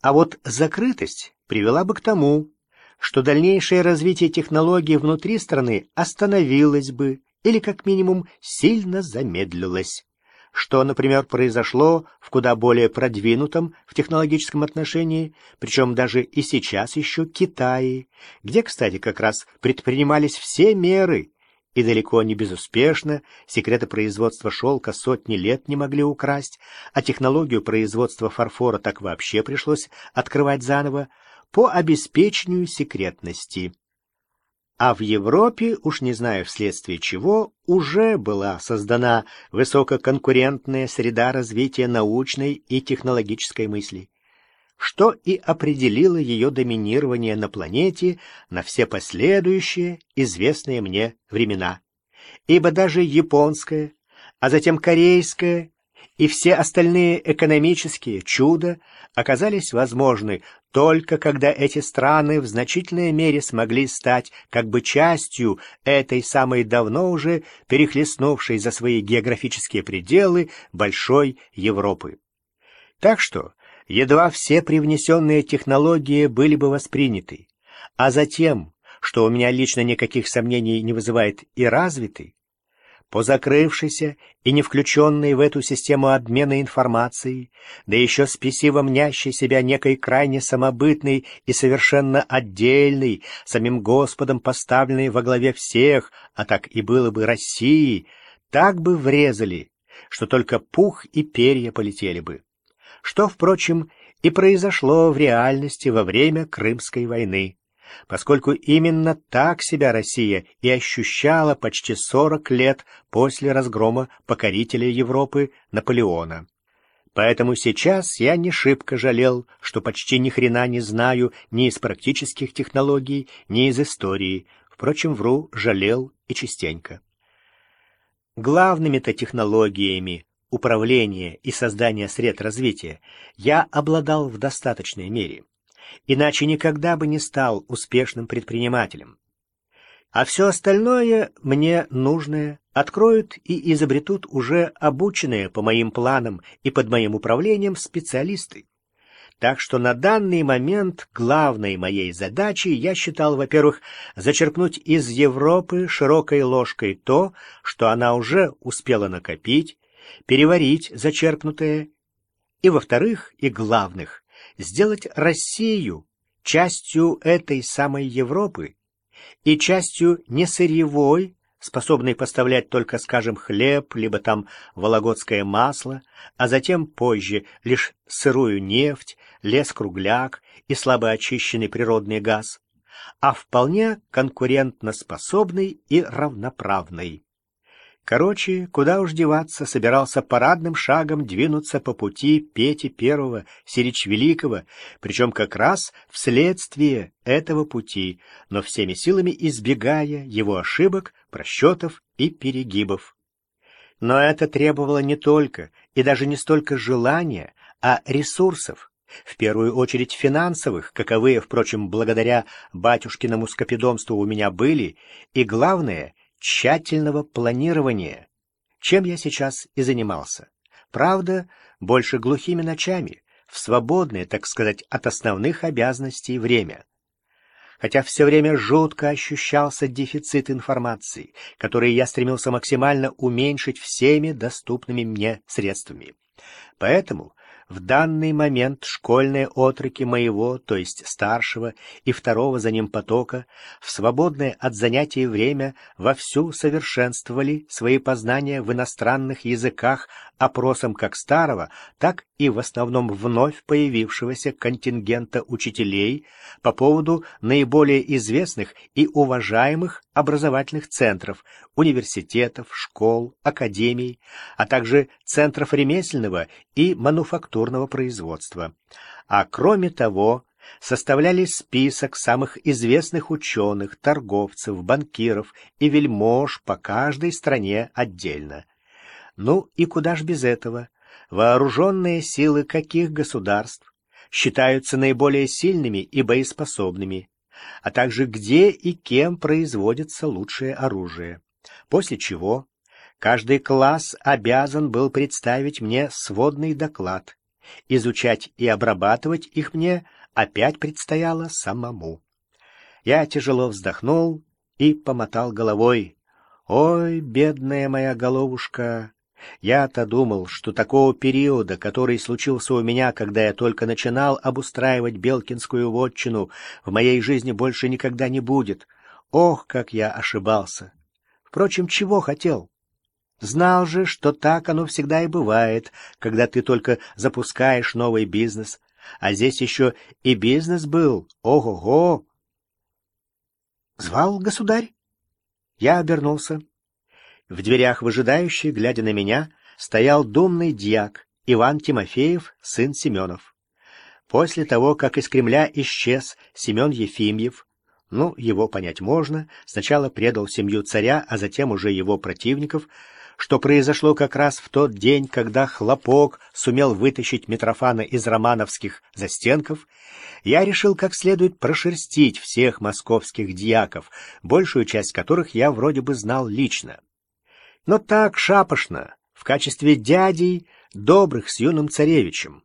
А вот закрытость привела бы к тому, что дальнейшее развитие технологий внутри страны остановилось бы или, как минимум, сильно замедлилось что, например, произошло в куда более продвинутом в технологическом отношении, причем даже и сейчас еще Китае, где, кстати, как раз предпринимались все меры, и далеко не безуспешно, секреты производства шелка сотни лет не могли украсть, а технологию производства фарфора так вообще пришлось открывать заново, по обеспечению секретности. А в Европе, уж не знаю вследствие чего, уже была создана высококонкурентная среда развития научной и технологической мысли, что и определило ее доминирование на планете на все последующие известные мне времена. Ибо даже японская, а затем корейская и все остальные экономические чуда оказались возможны только когда эти страны в значительной мере смогли стать как бы частью этой самой давно уже перехлестнувшей за свои географические пределы большой Европы. Так что, едва все привнесенные технологии были бы восприняты, а затем, что у меня лично никаких сомнений не вызывает и развиты, по закрывшейся и не включенной в эту систему обмена информацией, да еще спесиво мнящей себя некой крайне самобытной и совершенно отдельной, самим Господом поставленной во главе всех, а так и было бы России, так бы врезали, что только пух и перья полетели бы. Что, впрочем, и произошло в реальности во время Крымской войны поскольку именно так себя Россия и ощущала почти 40 лет после разгрома покорителя Европы Наполеона. Поэтому сейчас я не шибко жалел, что почти ни хрена не знаю ни из практических технологий, ни из истории. Впрочем, вру, жалел и частенько. Главными-то технологиями управления и создания сред развития я обладал в достаточной мере иначе никогда бы не стал успешным предпринимателем. А все остальное мне нужное откроют и изобретут уже обученные по моим планам и под моим управлением специалисты. Так что на данный момент главной моей задачей я считал, во-первых, зачерпнуть из Европы широкой ложкой то, что она уже успела накопить, переварить зачерпнутое, и, во-вторых, и главных, сделать Россию частью этой самой Европы и частью не сырьевой, способной поставлять только, скажем, хлеб, либо там вологодское масло, а затем позже лишь сырую нефть, лес-кругляк и слабо очищенный природный газ, а вполне конкурентноспособный и равноправный. Короче, куда уж деваться, собирался парадным шагом двинуться по пути Пети Первого, Сирич Великого, причем как раз вследствие этого пути, но всеми силами избегая его ошибок, просчетов и перегибов. Но это требовало не только и даже не столько желания, а ресурсов, в первую очередь финансовых, каковые, впрочем, благодаря батюшкиному скопидомству у меня были, и, главное, тщательного планирования, чем я сейчас и занимался. Правда, больше глухими ночами, в свободное, так сказать, от основных обязанностей время. Хотя все время жутко ощущался дефицит информации, который я стремился максимально уменьшить всеми доступными мне средствами. Поэтому в данный момент школьные отроки моего, то есть старшего и второго за ним потока, в свободное от занятий время вовсю совершенствовали свои познания в иностранных языках опросом как старого, так и в основном вновь появившегося контингента учителей по поводу наиболее известных и уважаемых образовательных центров, университетов, школ, академий, а также центров ремесленного и мануфактурного производства. А кроме того, составляли список самых известных ученых, торговцев, банкиров и вельмож по каждой стране отдельно. Ну и куда ж без этого? Вооруженные силы каких государств считаются наиболее сильными и боеспособными, а также где и кем производится лучшее оружие. После чего каждый класс обязан был представить мне сводный доклад, Изучать и обрабатывать их мне опять предстояло самому. Я тяжело вздохнул и помотал головой. «Ой, бедная моя головушка!» Я-то думал, что такого периода, который случился у меня, когда я только начинал обустраивать Белкинскую вотчину, в моей жизни больше никогда не будет. Ох, как я ошибался! Впрочем, чего хотел? Знал же, что так оно всегда и бывает, когда ты только запускаешь новый бизнес. А здесь еще и бизнес был. Ого-го! Звал государь? Я обернулся. В дверях выжидающий, глядя на меня, стоял думный дьяк Иван Тимофеев, сын Семенов. После того, как из Кремля исчез Семен Ефимьев, ну, его понять можно, сначала предал семью царя, а затем уже его противников, что произошло как раз в тот день, когда Хлопок сумел вытащить Митрофана из романовских застенков, я решил как следует прошерстить всех московских дьяков, большую часть которых я вроде бы знал лично но так шапошно, в качестве дядей, добрых с юным царевичем.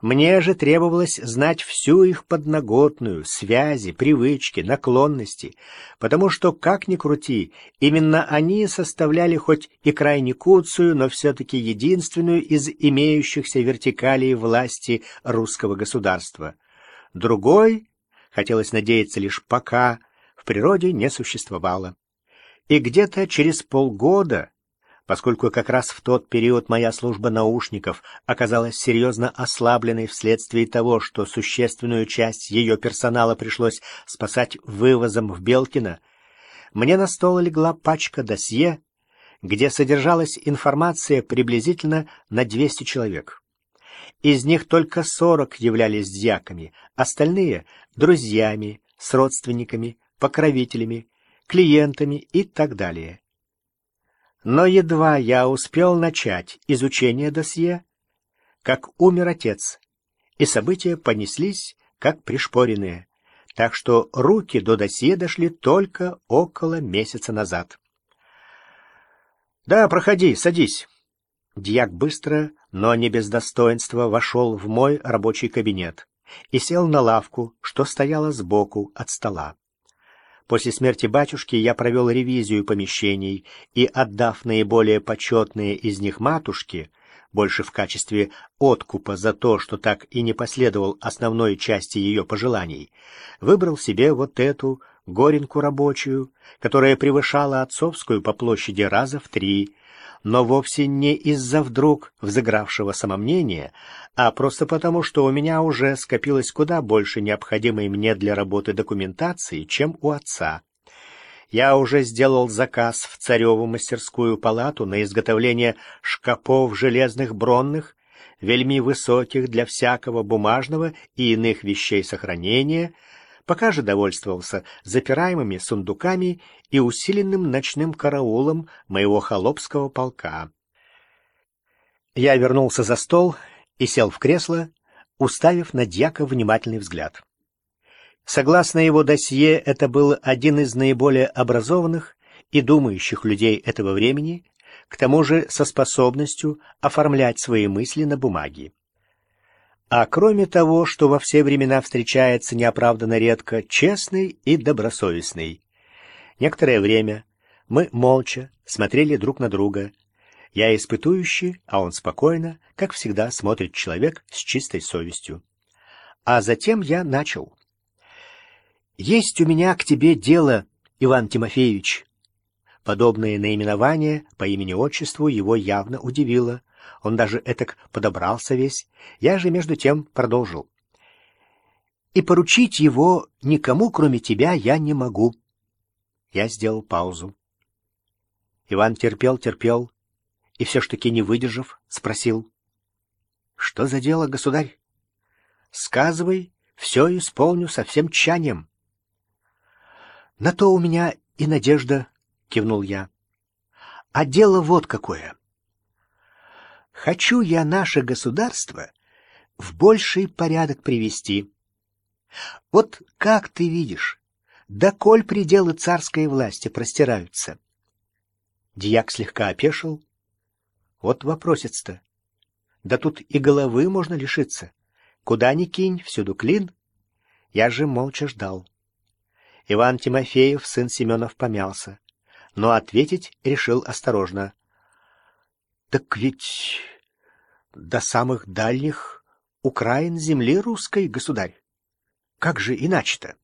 Мне же требовалось знать всю их подноготную, связи, привычки, наклонности, потому что, как ни крути, именно они составляли хоть и крайне куцую, но все-таки единственную из имеющихся вертикалей власти русского государства. Другой, хотелось надеяться лишь пока, в природе не существовало. И где-то через полгода, поскольку как раз в тот период моя служба наушников оказалась серьезно ослабленной вследствие того, что существенную часть ее персонала пришлось спасать вывозом в Белкино, мне на стол легла пачка досье, где содержалась информация приблизительно на 200 человек. Из них только 40 являлись дьяками, остальные — друзьями, с родственниками, покровителями, клиентами и так далее. Но едва я успел начать изучение досье, как умер отец, и события понеслись, как пришпоренные, так что руки до досье дошли только около месяца назад. «Да, проходи, садись». Дьяк быстро, но не без достоинства, вошел в мой рабочий кабинет и сел на лавку, что стояла сбоку от стола. После смерти батюшки я провел ревизию помещений и, отдав наиболее почетные из них матушке, больше в качестве откупа за то, что так и не последовал основной части ее пожеланий, выбрал себе вот эту горенку рабочую, которая превышала отцовскую по площади раза в три, но вовсе не из-за вдруг взыгравшего самомнения, а просто потому, что у меня уже скопилось куда больше необходимой мне для работы документации, чем у отца. Я уже сделал заказ в цареву мастерскую палату на изготовление шкапов железных бронных, вельми высоких для всякого бумажного и иных вещей сохранения — пока же довольствовался запираемыми сундуками и усиленным ночным караулом моего холопского полка. Я вернулся за стол и сел в кресло, уставив на дьяка внимательный взгляд. Согласно его досье, это был один из наиболее образованных и думающих людей этого времени, к тому же со способностью оформлять свои мысли на бумаге. А кроме того, что во все времена встречается неоправданно редко, честный и добросовестный. Некоторое время мы молча смотрели друг на друга. Я испытующий, а он спокойно, как всегда, смотрит человек с чистой совестью. А затем я начал. «Есть у меня к тебе дело, Иван Тимофеевич». Подобное наименование по имени-отчеству его явно удивило. Он даже этак подобрался весь. Я же между тем продолжил. И поручить его никому, кроме тебя, я не могу. Я сделал паузу. Иван терпел, терпел, и все ж таки не выдержав, спросил. — Что за дело, государь? — Сказывай, все исполню со всем тщанием. — На то у меня и надежда, — кивнул я. — А дело вот какое. Хочу я наше государство в больший порядок привести. Вот как ты видишь, доколь пределы царской власти простираются? Дьяк слегка опешил. Вот вопросец-то. Да тут и головы можно лишиться. Куда ни кинь, всюду клин. Я же молча ждал. Иван Тимофеев, сын Семенов, помялся, но ответить решил осторожно. — Так ведь до самых дальних Украин земли русской, государь. Как же иначе-то?